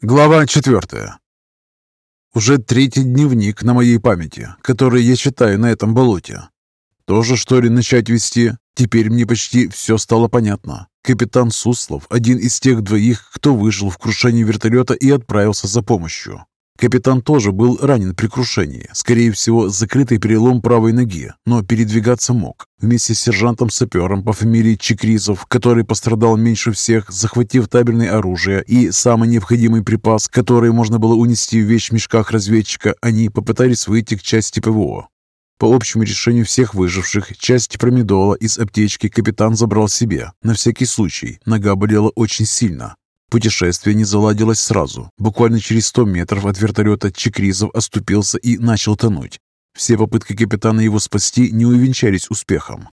Глава четвертая. Уже третий дневник на моей памяти, который я читаю на этом болоте. Тоже, что ли, начать вести? Теперь мне почти все стало понятно. Капитан Суслов – один из тех двоих, кто выжил в крушении вертолета и отправился за помощью. Капитан тоже был ранен при крушении, скорее всего, закрытый перелом правой ноги, но передвигаться мог. Вместе с сержантом-сапером по фамилии Чекризов, который пострадал меньше всех, захватив табельное оружие и самый необходимый припас, который можно было унести в вещмешках разведчика, они попытались выйти к части ПВО. По общему решению всех выживших, часть промедола из аптечки капитан забрал себе. На всякий случай, нога болела очень сильно. Путешествие не заладилось сразу. Буквально через 100 метров от вертолета Чекризов оступился и начал тонуть. Все попытки капитана его спасти не увенчались успехом.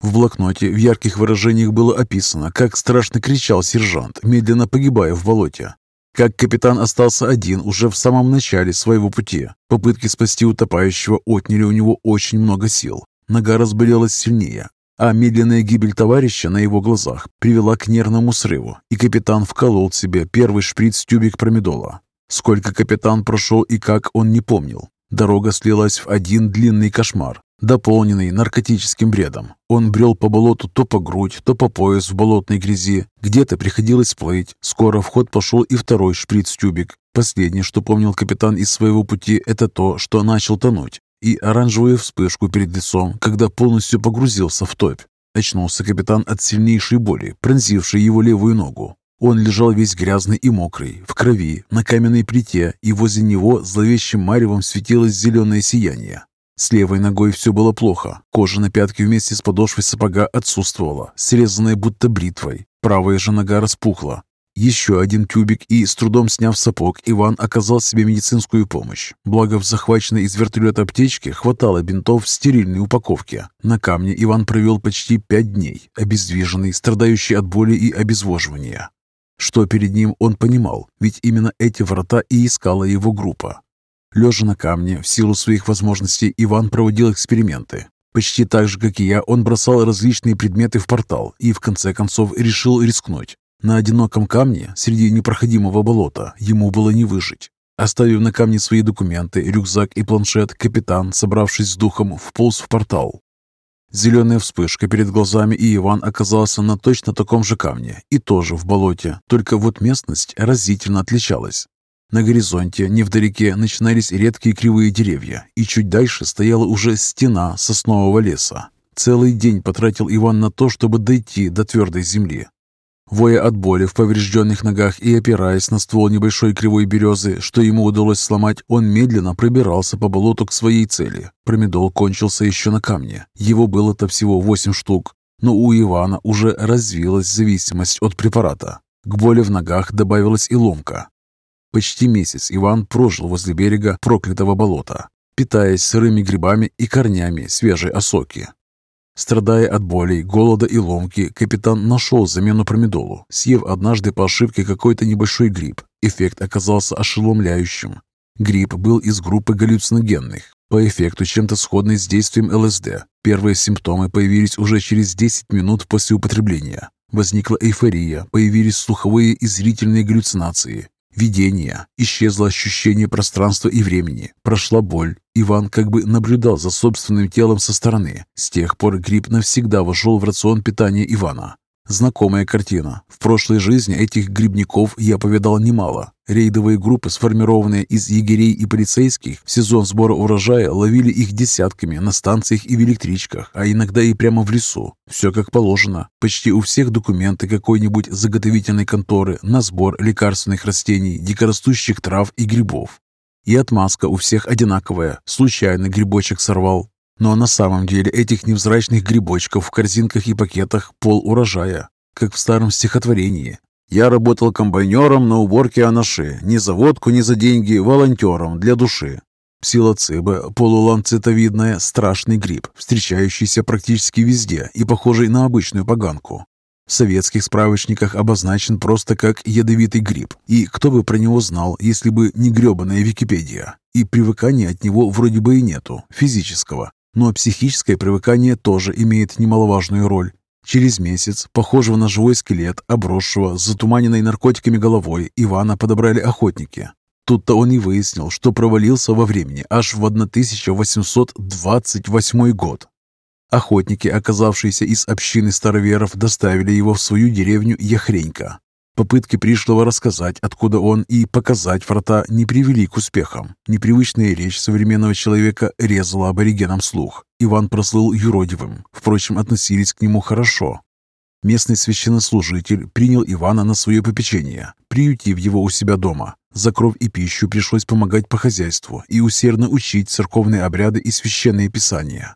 В блокноте в ярких выражениях было описано, как страшно кричал сержант, медленно погибая в болоте. Как капитан остался один уже в самом начале своего пути. Попытки спасти утопающего отняли у него очень много сил. Нога разболелась сильнее, а медленная гибель товарища на его глазах привела к нервному срыву, и капитан вколол себе первый шприц-тюбик промедола. Сколько капитан прошел и как, он не помнил. Дорога слилась в один длинный кошмар, дополненный наркотическим бредом. Он брел по болоту то по грудь, то по пояс в болотной грязи. Где-то приходилось плыть. Скоро в ход пошел и второй шприц-тюбик. Последнее, что помнил капитан из своего пути, это то, что начал тонуть и оранжевую вспышку перед лицом, когда полностью погрузился в топь. Очнулся капитан от сильнейшей боли, пронзившей его левую ногу. Он лежал весь грязный и мокрый, в крови, на каменной плите, и возле него зловещим маревом светилось зеленое сияние. С левой ногой все было плохо. Кожа на пятке вместе с подошвой сапога отсутствовала, срезанная будто бритвой. Правая же нога распухла, еще один тюбик и, с трудом сняв сапог, Иван оказал себе медицинскую помощь. Благо, в захваченной из вертолета аптечке хватало бинтов в стерильной упаковке. На камне Иван провел почти пять дней, обездвиженный, страдающий от боли и обезвоживания. Что перед ним он понимал, ведь именно эти врата и искала его группа. Лежа на камне, в силу своих возможностей, Иван проводил эксперименты. Почти так же, как и я, он бросал различные предметы в портал и, в конце концов, решил рискнуть. На одиноком камне среди непроходимого болота ему было не выжить. Оставив на камне свои документы, рюкзак и планшет, капитан, собравшись с духом, вполз в портал. Зеленая вспышка перед глазами, и Иван оказался на точно таком же камне, и тоже в болоте, только вот местность разительно отличалась. На горизонте, невдалеке, начинались редкие кривые деревья, и чуть дальше стояла уже стена соснового леса. Целый день потратил Иван на то, чтобы дойти до твердой земли. Воя от боли в поврежденных ногах и опираясь на ствол небольшой кривой березы, что ему удалось сломать, он медленно пробирался по болоту к своей цели. Промедол кончился еще на камне. Его было-то всего восемь штук, но у Ивана уже развилась зависимость от препарата. К боли в ногах добавилась и ломка. Почти месяц Иван прожил возле берега проклятого болота, питаясь сырыми грибами и корнями свежей осоки. Страдая от болей, голода и ломки, капитан нашел замену промедолу, съев однажды по ошибке какой-то небольшой гриб. Эффект оказался ошеломляющим. Гриб был из группы галлюциногенных, по эффекту чем-то сходный с действием ЛСД. Первые симптомы появились уже через 10 минут после употребления. Возникла эйфория, появились слуховые и зрительные галлюцинации. Видение. Исчезло ощущение пространства и времени. Прошла боль. Иван как бы наблюдал за собственным телом со стороны. С тех пор гриб навсегда вошел в рацион питания Ивана. Знакомая картина. В прошлой жизни этих грибников я повидал немало. Рейдовые группы, сформированные из егерей и полицейских, в сезон сбора урожая ловили их десятками на станциях и в электричках, а иногда и прямо в лесу. Все как положено. Почти у всех документы какой-нибудь заготовительной конторы на сбор лекарственных растений, дикорастущих трав и грибов. И отмазка у всех одинаковая. Случайно грибочек сорвал, но на самом деле этих невзрачных грибочков в корзинках и пакетах пол урожая, как в старом стихотворении. Я работал комбайнером на уборке анаши, ни за водку, ни за деньги, волонтером для души. Псилоцибе, полуланцитовидная, страшный гриб, встречающийся практически везде и похожий на обычную поганку. В советских справочниках обозначен просто как ядовитый гриб, и кто бы про него знал, если бы не гребаная Википедия. И привыкания от него вроде бы и нету, физического, но психическое привыкание тоже имеет немаловажную роль. Через месяц, похожего на живой скелет, обросшего с затуманенной наркотиками головой, Ивана подобрали охотники. Тут-то он и выяснил, что провалился во времени аж в 1828 год. Охотники, оказавшиеся из общины староверов, доставили его в свою деревню Яхренька. Попытки пришлого рассказать, откуда он, и показать врата не привели к успехам. Непривычная речь современного человека резала аборигенам слух. Иван прослыл юродивым. Впрочем, относились к нему хорошо. Местный священнослужитель принял Ивана на свое попечение, приютив его у себя дома. За кровь и пищу пришлось помогать по хозяйству и усердно учить церковные обряды и священные писания.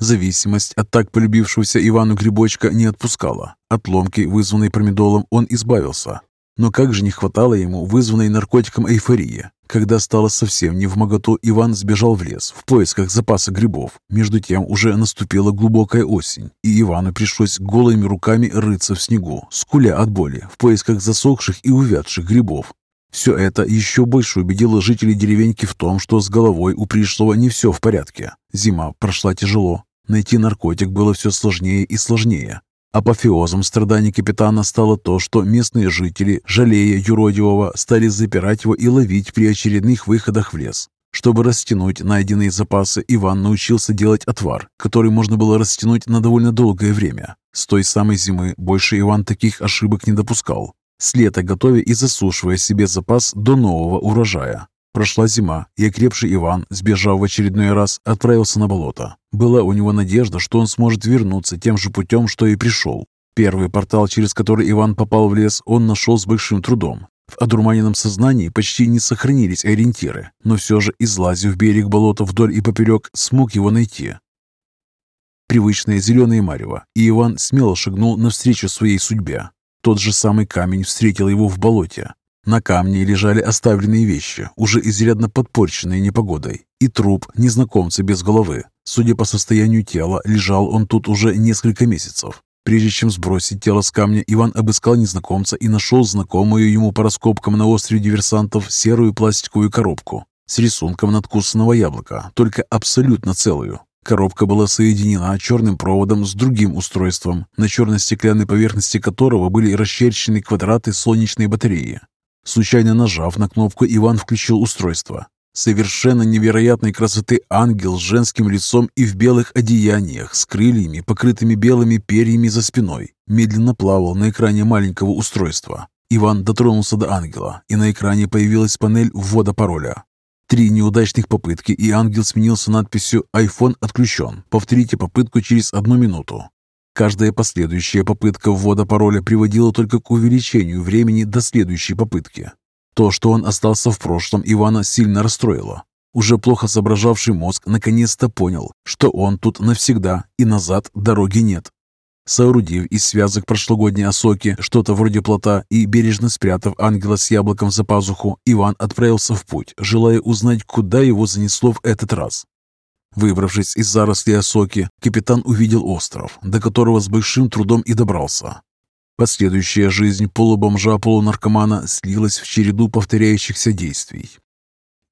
Зависимость от так полюбившегося Ивану грибочка не отпускала. От ломки, вызванной промедолом, он избавился. Но как же не хватало ему вызванной наркотиком эйфории. Когда стало совсем не в моготу, Иван сбежал в лес в поисках запаса грибов. Между тем уже наступила глубокая осень, и Ивану пришлось голыми руками рыться в снегу, скуля от боли, в поисках засохших и увядших грибов. Все это еще больше убедило жителей деревеньки в том, что с головой у пришлого не все в порядке. Зима прошла тяжело, Найти наркотик было все сложнее и сложнее. Апофеозом страданий капитана стало то, что местные жители, жалея юродивого, стали запирать его и ловить при очередных выходах в лес. Чтобы растянуть найденные запасы, Иван научился делать отвар, который можно было растянуть на довольно долгое время. С той самой зимы больше Иван таких ошибок не допускал. С лета готовя и засушивая себе запас до нового урожая. Прошла зима, и окрепший Иван, сбежав в очередной раз, отправился на болото. Была у него надежда, что он сможет вернуться тем же путем, что и пришел. Первый портал, через который Иван попал в лес, он нашел с большим трудом. В одурманенном сознании почти не сохранились ориентиры, но все же, излазив берег болота вдоль и поперек, смог его найти. Привычное зеленое марево, и Иван смело шагнул навстречу своей судьбе. Тот же самый камень встретил его в болоте. На камне лежали оставленные вещи, уже изрядно подпорченные непогодой, и труп незнакомца без головы. Судя по состоянию тела, лежал он тут уже несколько месяцев. Прежде чем сбросить тело с камня, Иван обыскал незнакомца и нашел знакомую ему по раскопкам на острове диверсантов серую пластиковую коробку с рисунком надкусанного яблока, только абсолютно целую. Коробка была соединена черным проводом с другим устройством, на черно-стеклянной поверхности которого были расчерчены квадраты солнечной батареи. Случайно нажав на кнопку, Иван включил устройство. Совершенно невероятной красоты ангел с женским лицом и в белых одеяниях, с крыльями, покрытыми белыми перьями за спиной, медленно плавал на экране маленького устройства. Иван дотронулся до ангела, и на экране появилась панель ввода пароля. Три неудачных попытки, и ангел сменился надписью «iPhone отключен. Повторите попытку через одну минуту». Каждая последующая попытка ввода пароля приводила только к увеличению времени до следующей попытки. То, что он остался в прошлом, Ивана сильно расстроило. Уже плохо соображавший мозг наконец-то понял, что он тут навсегда и назад дороги нет. Соорудив из связок прошлогодней осоки что-то вроде плота и бережно спрятав ангела с яблоком за пазуху, Иван отправился в путь, желая узнать, куда его занесло в этот раз. Выбравшись из зарослей осоки, капитан увидел остров, до которого с большим трудом и добрался. Последующая жизнь полубомжа-полунаркомана слилась в череду повторяющихся действий.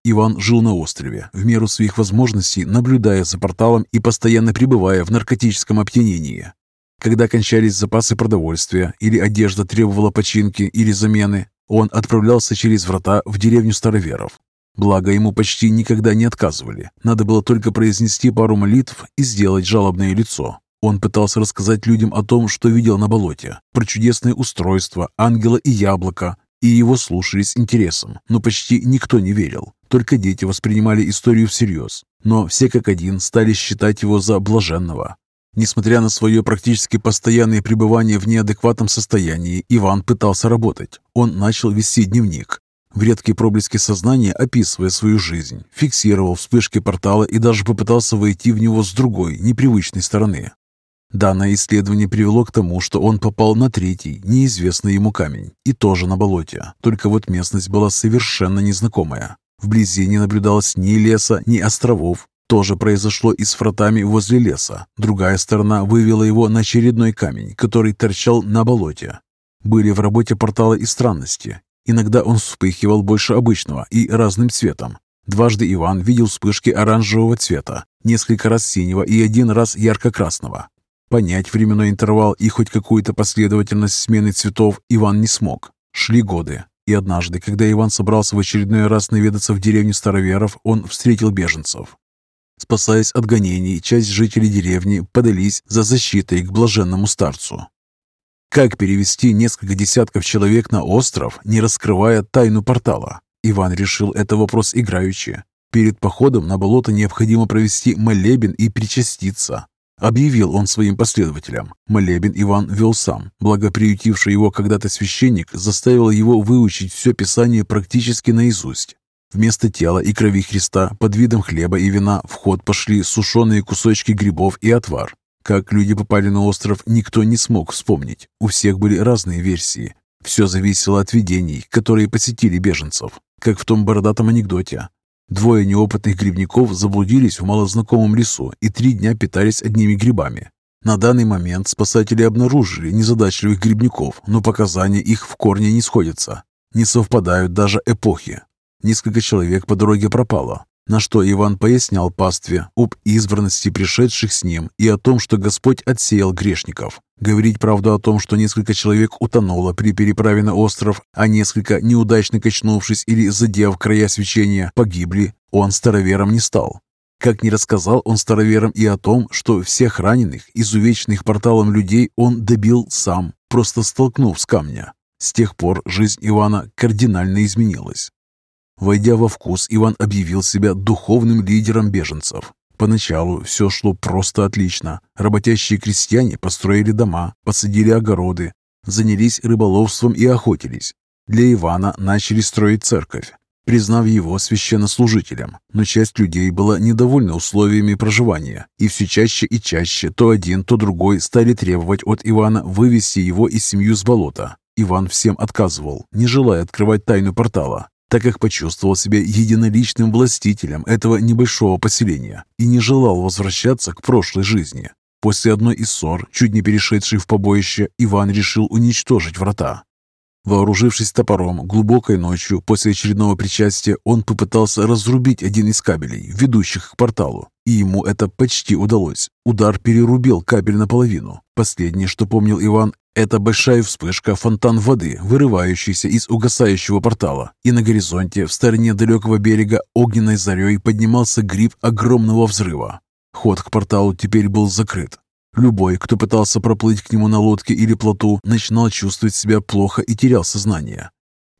Иван жил на острове, в меру своих возможностей наблюдая за порталом и постоянно пребывая в наркотическом опьянении. Когда кончались запасы продовольствия или одежда требовала починки или замены, он отправлялся через врата в деревню староверов, Благо, ему почти никогда не отказывали. Надо было только произнести пару молитв и сделать жалобное лицо. Он пытался рассказать людям о том, что видел на болоте, про чудесное устройство, ангела и яблоко, и его слушались интересом, но почти никто не верил. Только дети воспринимали историю всерьез, но все как один стали считать его за блаженного. Несмотря на свое практически постоянное пребывание в неадекватном состоянии, Иван пытался работать. Он начал вести дневник, в редкие проблески сознания описывая свою жизнь, фиксировал вспышки портала и даже попытался войти в него с другой, непривычной стороны. Данное исследование привело к тому, что он попал на третий, неизвестный ему камень, и тоже на болоте, только вот местность была совершенно незнакомая. Вблизи не наблюдалось ни леса, ни островов. Тоже произошло и с вратами возле леса. Другая сторона вывела его на очередной камень, который торчал на болоте. Были в работе портала и странности. Иногда он вспыхивал больше обычного и разным цветом. Дважды Иван видел вспышки оранжевого цвета, несколько раз синего и один раз ярко-красного. Понять временной интервал и хоть какую-то последовательность смены цветов Иван не смог. Шли годы, и однажды, когда Иван собрался в очередной раз наведаться в деревню староверов, он встретил беженцев. Спасаясь от гонений, часть жителей деревни подались за защитой к блаженному старцу. Как перевести несколько десятков человек на остров, не раскрывая тайну портала? Иван решил это вопрос играючи. Перед походом на болото необходимо провести молебен и причаститься. Объявил он своим последователям. Молебен Иван вел сам, благо приютивший его когда-то священник заставил его выучить все Писание практически наизусть. Вместо тела и крови Христа под видом хлеба и вина в ход пошли сушеные кусочки грибов и отвар. Как люди попали на остров, никто не смог вспомнить. У всех были разные версии. Все зависело от видений, которые посетили беженцев. Как в том бородатом анекдоте. Двое неопытных грибников заблудились в малознакомом лесу и три дня питались одними грибами. На данный момент спасатели обнаружили незадачливых грибников, но показания их в корне не сходятся. Не совпадают даже эпохи. Несколько человек по дороге пропало, на что Иван пояснял пастве об избранности пришедших с ним и о том, что Господь отсеял грешников. Говорить правду о том, что несколько человек утонуло при переправе на остров, а несколько, неудачно качнувшись или задев края свечения, погибли, он старовером не стал. Как не рассказал он староверам и о том, что всех раненых, изувеченных порталом людей он добил сам, просто столкнув с камня. С тех пор жизнь Ивана кардинально изменилась. Войдя во вкус, Иван объявил себя духовным лидером беженцев. Поначалу все шло просто отлично. Работящие крестьяне построили дома, посадили огороды, занялись рыболовством и охотились. Для Ивана начали строить церковь, признав его священнослужителем. Но часть людей была недовольна условиями проживания, и все чаще и чаще то один, то другой стали требовать от Ивана вывести его и семью с болота. Иван всем отказывал, не желая открывать тайну портала, так как почувствовал себя единоличным властителем этого небольшого поселения и не желал возвращаться к прошлой жизни. После одной из ссор, чуть не перешедшей в побоище, Иван решил уничтожить врата. Вооружившись топором, глубокой ночью после очередного причастия он попытался разрубить один из кабелей, ведущих к порталу, и ему это почти удалось. Удар перерубил кабель наполовину. Последнее, что помнил Иван, это большая вспышка, фонтан воды, вырывающийся из угасающего портала, и на горизонте, в стороне далекого берега, огненной зарей поднимался гриб огромного взрыва. Ход к порталу теперь был закрыт. Любой, кто пытался проплыть к нему на лодке или плоту, начинал чувствовать себя плохо и терял сознание.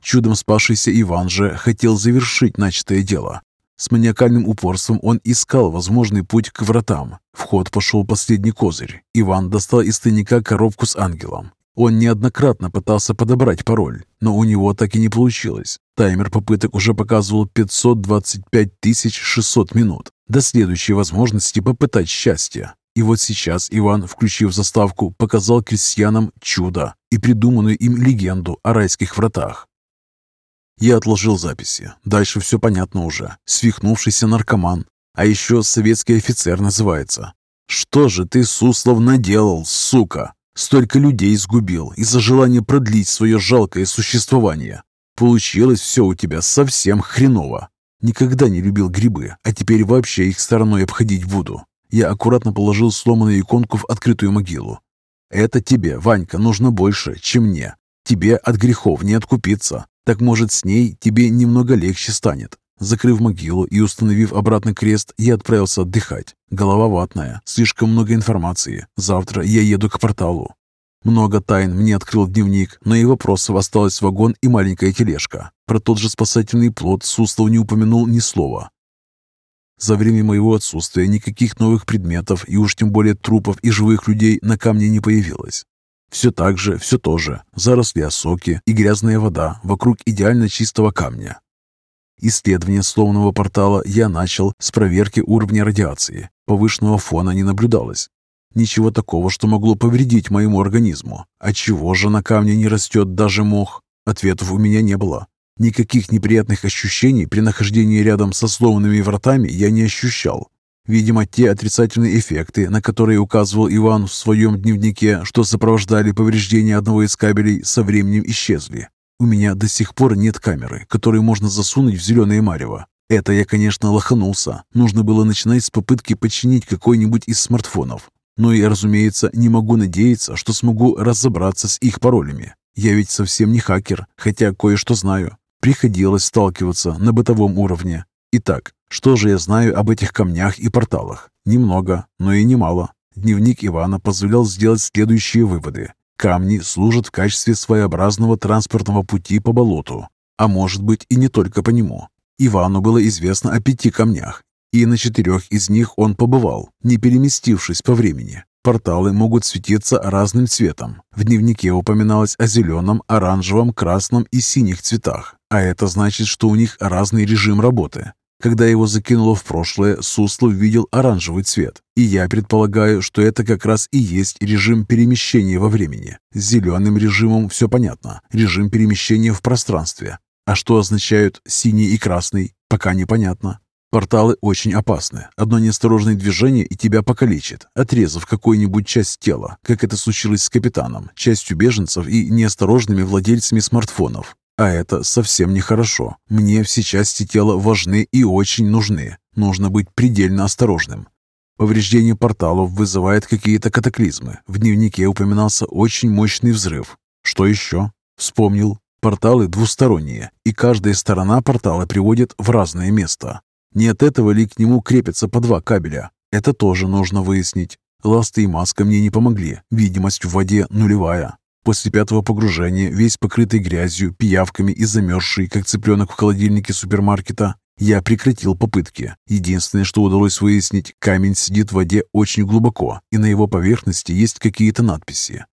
Чудом спасшийся Иван же хотел завершить начатое дело. С маниакальным упорством он искал возможный путь к вратам. В ход пошел последний козырь. Иван достал из тайника коробку с ангелом. Он неоднократно пытался подобрать пароль, но у него так и не получилось. Таймер попыток уже показывал 525 600 минут до следующей возможности попытать счастье. И вот сейчас Иван, включив заставку, показал крестьянам чудо и придуманную им легенду о райских вратах. Я отложил записи. Дальше все понятно уже. Свихнувшийся наркоман. А еще советский офицер называется. Что же ты, Суслов, наделал, сука? Столько людей сгубил из-за желания продлить свое жалкое существование. Получилось все у тебя совсем хреново. Никогда не любил грибы, а теперь вообще их стороной обходить буду. Я аккуратно положил сломанную иконку в открытую могилу. Это тебе, Ванька, нужно больше, чем мне. Тебе от грехов не откупиться. Так может, с ней тебе немного легче станет. Закрыв могилу и установив обратно крест, я отправился отдыхать. Голова ватная, слишком много информации. Завтра я еду к порталу. Много тайн мне открыл дневник, но и вопросов осталось вагон и маленькая тележка. Про тот же спасательный плод Суслов не упомянул ни слова. За время моего отсутствия никаких новых предметов и уж тем более трупов и живых людей на камне не появилось. Все так же, все то же. Заросли осоки и грязная вода вокруг идеально чистого камня. Исследование сломанного портала я начал с проверки уровня радиации. Повышенного фона не наблюдалось. Ничего такого, что могло повредить моему организму. Отчего же на камне не растет даже мох? Ответов у меня не было. Никаких неприятных ощущений при нахождении рядом со сломанными вратами я не ощущал. Видимо, те отрицательные эффекты, на которые указывал Иван в своем дневнике, что сопровождали повреждение одного из кабелей, со временем исчезли. У меня до сих пор нет камеры, которую можно засунуть в зеленое марево. Это я, конечно, лоханулся. Нужно было начинать с попытки починить какой-нибудь из смартфонов. Но и, разумеется, не могу надеяться, что смогу разобраться с их паролями. Я ведь совсем не хакер, хотя кое-что знаю. Приходилось сталкиваться на бытовом уровне. Итак, что же я знаю об этих камнях и порталах? Немного, но и немало. Дневник Ивана позволял сделать следующие выводы. Камни служат в качестве своеобразного транспортного пути по болоту, а может быть и не только по нему. Ивану было известно о пяти камнях, и на четырех из них он побывал, не переместившись по времени. Порталы могут светиться разным цветом. В дневнике упоминалось о зеленом, оранжевом, красном и синих цветах. А это значит, что у них разный режим работы. Когда его закинуло в прошлое, Суслов видел оранжевый цвет. И я предполагаю, что это как раз и есть режим перемещения во времени. С зеленым режимом все понятно. Режим перемещения в пространстве. А что означают синий и красный, пока непонятно. Порталы очень опасны. Одно неосторожное движение и тебя покалечит, отрезав какую-нибудь часть тела, как это случилось с капитаном, частью беженцев и неосторожными владельцами смартфонов. А это совсем нехорошо. Мне все части тела важны и очень нужны. Нужно быть предельно осторожным. Повреждение порталов вызывает какие-то катаклизмы. В дневнике упоминался очень мощный взрыв. Что еще? Вспомнил. Порталы двусторонние, и каждая сторона портала приводит в разное место. Не от этого ли к нему крепятся по два кабеля? Это тоже нужно выяснить. Ласты и маска мне не помогли. Видимость в воде нулевая. После пятого погружения, весь покрытый грязью, пиявками и замерзший, как цыпленок в холодильнике супермаркета, я прекратил попытки. Единственное, что удалось выяснить, камень сидит в воде очень глубоко, и на его поверхности есть какие-то надписи.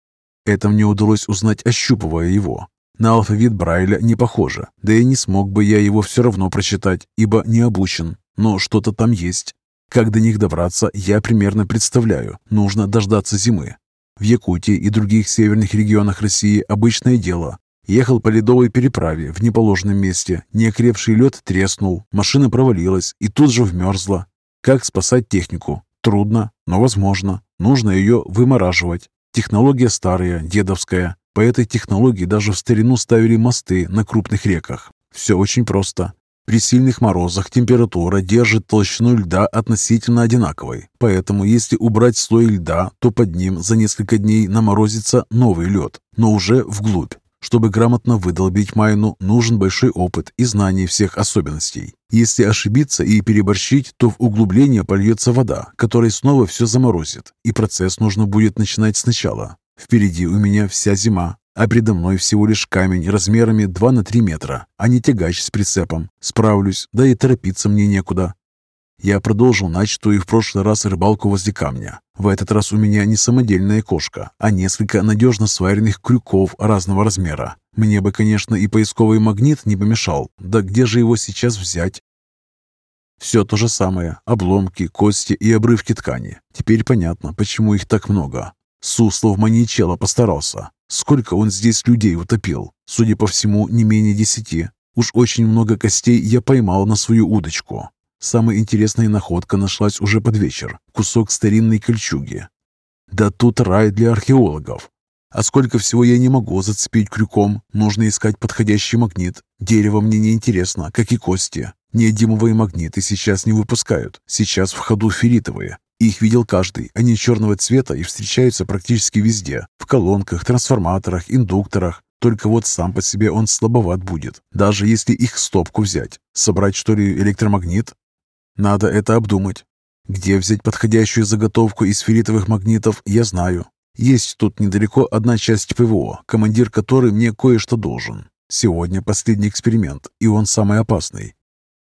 Это мне удалось узнать, ощупывая его. На алфавит Брайля не похоже, да и не смог бы я его все равно прочитать, ибо не обучен, но что-то там есть. Как до них добраться, я примерно представляю. Нужно дождаться зимы. В Якутии и других северных регионах России обычное дело. Ехал по ледовой переправе в неположенном месте. Неокрепший лед треснул, машина провалилась и тут же вмерзла. Как спасать технику? Трудно, но возможно. Нужно ее вымораживать. Технология старая, дедовская. По этой технологии даже в старину ставили мосты на крупных реках. Все очень просто. При сильных морозах температура держит толщину льда относительно одинаковой, поэтому если убрать слой льда, то под ним за несколько дней наморозится новый лед, но уже вглубь. Чтобы грамотно выдолбить майну, нужен большой опыт и знание всех особенностей. Если ошибиться и переборщить, то в углубление польется вода, которая снова все заморозит, и процесс нужно будет начинать сначала. Впереди у меня вся зима, а предо мной всего лишь камень размерами 2 на 3 метра, а не тягач с прицепом. Справлюсь, да и торопиться мне некуда. Я продолжил начатую в прошлый раз рыбалку возле камня. В этот раз у меня не самодельная кошка, а несколько надежно сваренных крюков разного размера. Мне бы, конечно, и поисковый магнит не помешал. Да где же его сейчас взять? Все то же самое. Обломки, кости и обрывки ткани. Теперь понятно, почему их так много. Суслов маньячело постарался. Сколько он здесь людей утопил? Судя по всему, не менее десяти. Уж очень много костей я поймал на свою удочку. Самая интересная находка нашлась уже под вечер. Кусок старинной кольчуги. Да тут рай для археологов. А сколько всего я не могу зацепить крюком. Нужно искать подходящий магнит. Дерево мне не интересно, как и кости. Неодимовые магниты сейчас не выпускают. Сейчас в ходу ферритовые. Их видел каждый, они черного цвета и встречаются практически везде. В колонках, трансформаторах, индукторах. Только вот сам по себе он слабоват будет, даже если их стопку взять. Собрать, что ли, электромагнит? Надо это обдумать. Где взять подходящую заготовку из ферритовых магнитов, я знаю. Есть тут недалеко одна часть ПВО, командир которой мне кое-что должен. Сегодня последний эксперимент, и он самый опасный.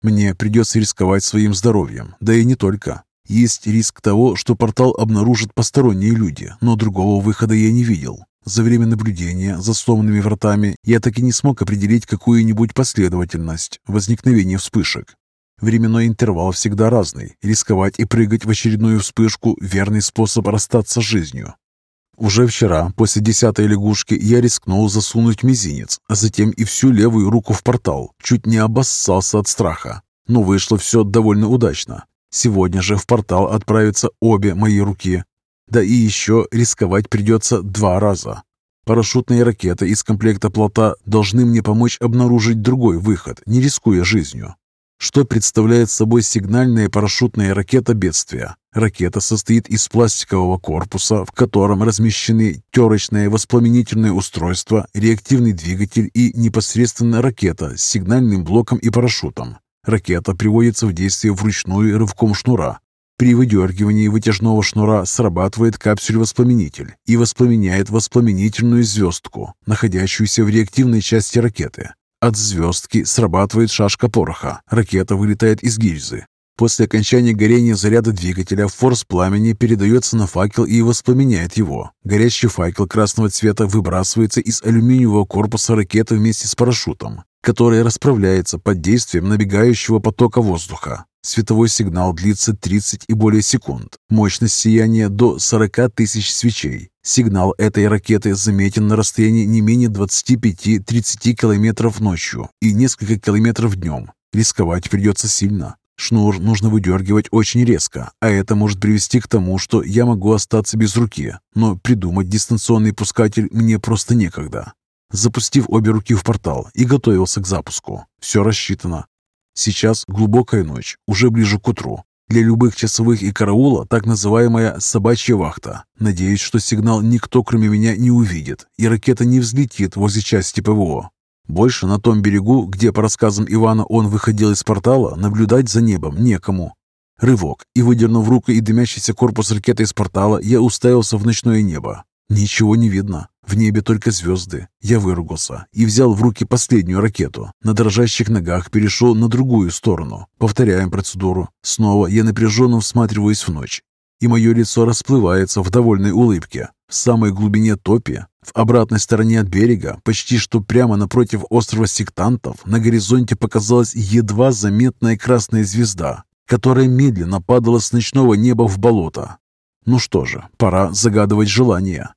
Мне придется рисковать своим здоровьем, да и не только. Есть риск того, что портал обнаружат посторонние люди, но другого выхода я не видел. За время наблюдения за сломанными вратами я так и не смог определить какую-нибудь последовательность возникновения вспышек. Временной интервал всегда разный. Рисковать и прыгать в очередную вспышку – верный способ расстаться с жизнью. Уже вчера, после десятой лягушки, я рискнул засунуть мизинец, а затем и всю левую руку в портал. Чуть не обоссался от страха. Но вышло все довольно удачно. Сегодня же в портал отправятся обе мои руки. Да и еще рисковать придется два раза. Парашютные ракеты из комплекта плота должны мне помочь обнаружить другой выход, не рискуя жизнью. что представляет собой сигнальная парашютная ракета бедствия. Ракета состоит из пластикового корпуса, в котором размещены терочное воспламенительное устройство, реактивный двигатель и непосредственно ракета с сигнальным блоком и парашютом. Ракета приводится в действие вручную рывком шнура. При выдергивании вытяжного шнура срабатывает капсюль-воспламенитель и воспламеняет воспламенительную звездку, находящуюся в реактивной части ракеты. От звездки срабатывает шашка пороха. Ракета вылетает из гильзы. После окончания горения заряда двигателя форс пламени передается на факел и воспламеняет его. Горящий факел красного цвета выбрасывается из алюминиевого корпуса ракеты вместе с парашютом, который расправляется под действием набегающего потока воздуха. Световой сигнал длится 30 и более секунд. Мощность сияния до 40 тысяч свечей. Сигнал этой ракеты заметен на расстоянии не менее 25-30 километров ночью и несколько километров днем. Рисковать придется сильно. Шнур нужно выдергивать очень резко, а это может привести к тому, что я могу остаться без руки, но придумать дистанционный пускатель мне просто некогда. Запустив обе руки в портал и готовился к запуску. Все рассчитано. Сейчас глубокая ночь, уже ближе к утру. Для любых часовых и караула так называемая «собачья вахта». Надеюсь, что сигнал никто, кроме меня, не увидит, и ракета не взлетит возле части ПВО. Больше на том берегу, где, по рассказам Ивана, он выходил из портала, наблюдать за небом некому. Рывок, и, выдернув руку и дымящийся корпус ракеты из портала, я уставился в ночное небо. Ничего не видно. В небе только звезды. Я выругался и взял в руки последнюю ракету. На дрожащих ногах перешел на другую сторону. Повторяем процедуру. Снова я напряженно всматриваюсь в ночь. И мое лицо расплывается в довольной улыбке. В самой глубине топи, в обратной стороне от берега, почти что прямо напротив острова сектантов, на горизонте показалась едва заметная красная звезда, которая медленно падала с ночного неба в болото. Ну что же, пора загадывать желание.